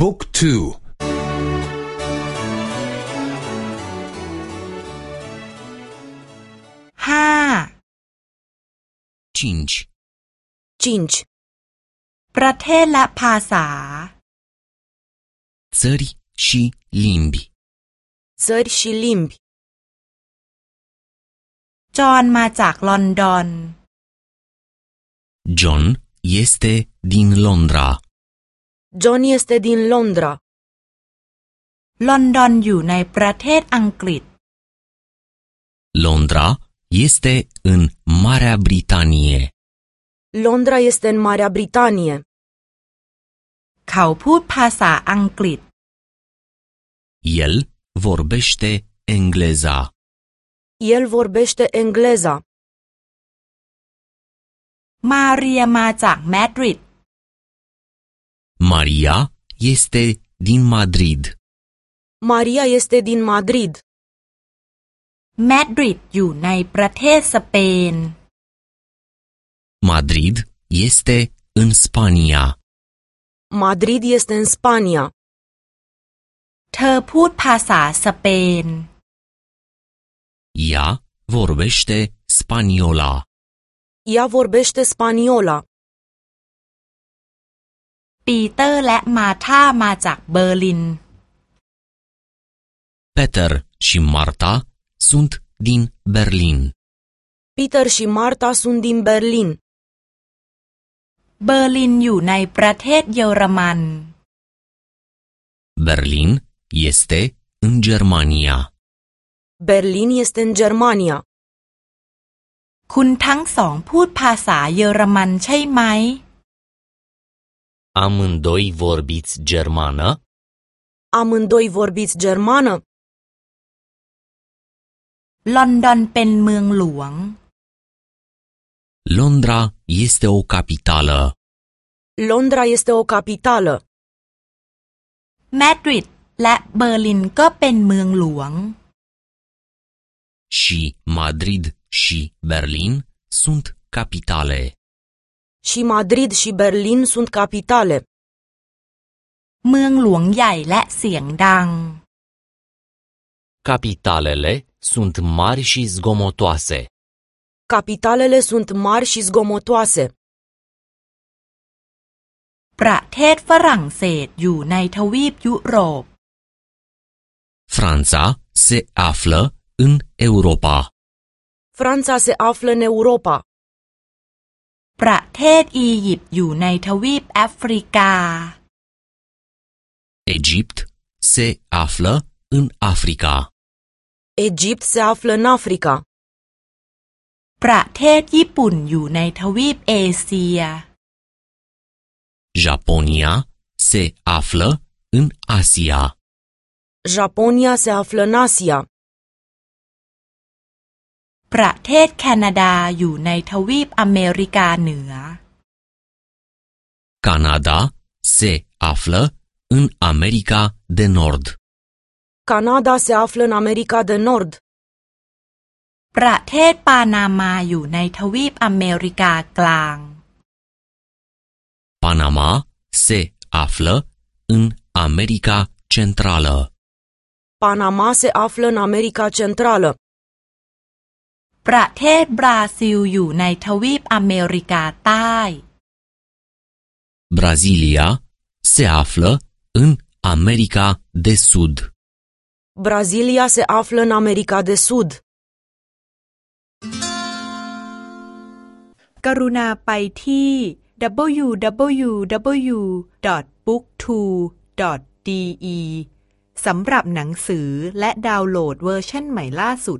บุ๊กทูห้า cinci, cinci, ประเทศและภาษา țări și limbi. țări și limbi. จอห์นมาจากลอนดอน John este din Londra. John este din Londra. ลอนดอนอยู่ในประเทศอังกฤษ Londra este în Marea Britanie. Londra este în Marea Britanie. เขาพูดภาษาอังกฤษ El vorbește engleza. El vorbește engleza. มาเรียมาจากมาดริด Maria este din Madrid. Maria este din Madrid. มาดริดอยู่ในประเทศสเปน Madrid este în Spania. Madrid este în Spania. เธอพูดภาษาสเปน Ea vorbește spaniola. Ea vorbește spaniola. ปีเตอร์และมาธามาจากเบอร์ลิน Peter și Marta sunt din Berlin. Peter și Marta sunt din Berlin. เบอร์ลินอยู่ในประเทศเยอรมัน Berlin este în Germania. Berlin este în Germania. คุณทั้งสองพูดภาษาเยอรมันใช่ไหม Amândoi vorbiți germană? Amândoi vorbiți germană? ลอนดอนเป็นเมืองหลวง Londra este o capitală. Londra este o capitală. มาดริดและเบอร์ลินก็เป็นเมืองหลวง Și Madrid și Berlin sunt capitale. Și Madrid și Berlin sunt capitale. เมืองหลวงใหญ่และเสียงดัง Capitalele sunt mari și zgomotoase. Capitalele sunt mari și zgomotoase. ประเทศฝรั่งเศสอยู่ในทวีปยุโรป Franța se află în Europa. Franța se află în Europa. ประเทศอียิปต์อยู่ในทวีปแอฟริกา Egipt se află în Africa. Egipt se află în Africa. ประเทศญี่ปุ่นอยู่ในทวีปเอเชีย Japonia se află în Asia. Japonia se află în Asia. ประเทศแคนาดาอยู่ในทวีปอเมริกาเหนือ Canada se află în America de Nord. Canada se află în America de Nord. ประเทศปานามาอยู่ในทวีปอเมริกากลาง Panama se află în America Centrală. Panama se află în America Centrală. ประเทศบราซิลอยู่ในทวีปอเมริกาใต้ Brazilia se află în America de Sud. Brazilia se află în America de Sud. กรุณาไปที่ www.booktwo.de สำหรับหนังสือและดาวน์โหลดเวอร์ชันใหม่ล่าสุด